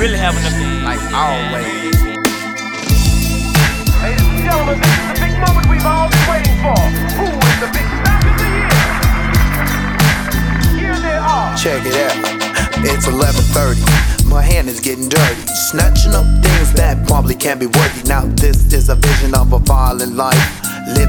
really having a big like always. Ladies and gentlemen, this is the big moment we've all been waiting for. Who is the big star of the year? Here they are. Check it out. It's 11:30. My hand is getting dirty, snatching up things that probably can't be worthy. Now this is a vision of a violent life.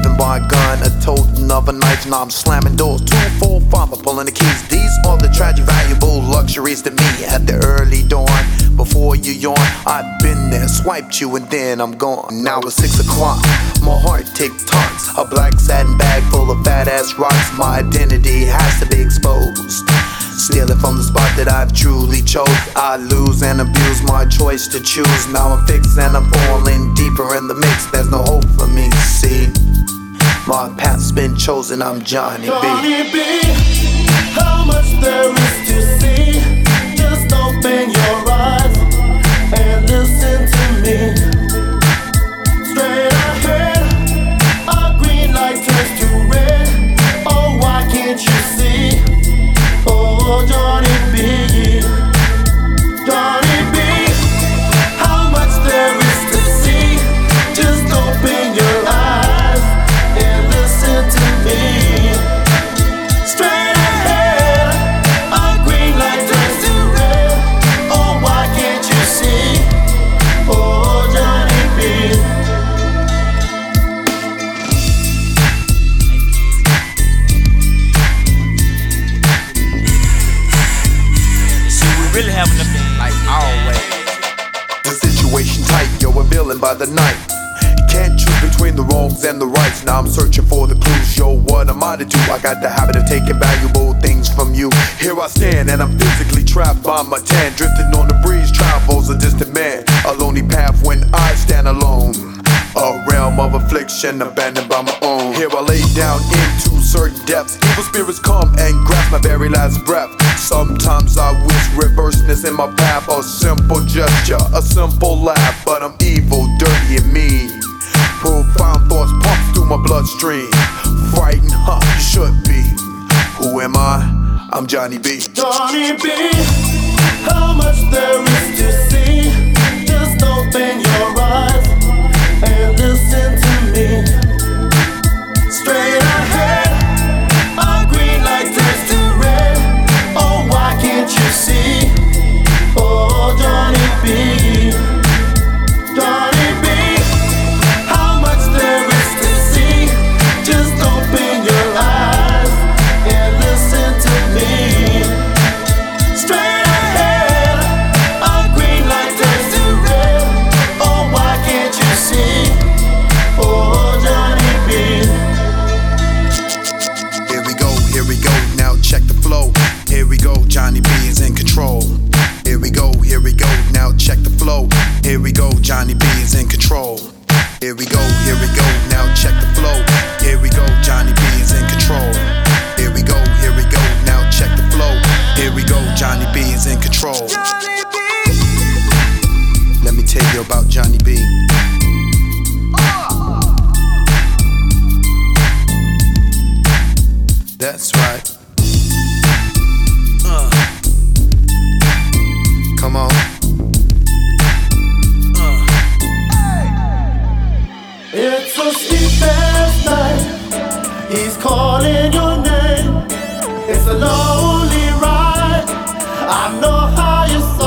Living by a gun, a toting of a knife. Now I'm slamming doors, two, four, five, I'm pulling the keys. These are the tragic, valuable luxuries to me at the early dawn. Before you yawn, I've been there, swiped you, and then I'm gone. Now it's six o'clock, my heart tick tocks. A black satin bag full of fat ass rocks. My identity has to be exposed. Stealing from the spot that I've truly chose. I lose and abuse my choice to choose. Now I'm fixed and I'm falling deeper in the mix. There's no hope for me, chosen, I'm Johnny B. Johnny B, how much there is to see. Just open your eyes and listen to me. Straight ahead, by the night. Can't choose between the wrongs and the rights. Now I'm searching for the clues. Yo, what I'm I to do? I got the habit of taking valuable things from you. Here I stand, and I'm physically trapped by my tan. Drifting on the breeze, travels a distant man. Affliction, abandoned by my own. Here I lay down into certain depths. Evil spirits come and grasp my very last breath. Sometimes I wish reverseness in my path. A simple gesture, a simple laugh. But I'm evil, dirty, and mean. Profound thoughts pump through my bloodstream. Frightened, huh? You should be. Who am I? I'm Johnny B. Johnny B, how much go, Johnny B is in control. Here we go, here we go, now check the flow. Here we go, Johnny B is in control. Here we go, here we go, now check the flow. Here we go, Johnny B is in control. Here we go, here we go, now check the flow. Here we go, Johnny B is in control. Let me tell you about Johnny B. That's right. Come on. Uh. It's a sleepless night. He's calling your name. It's a lonely ride. I know how you.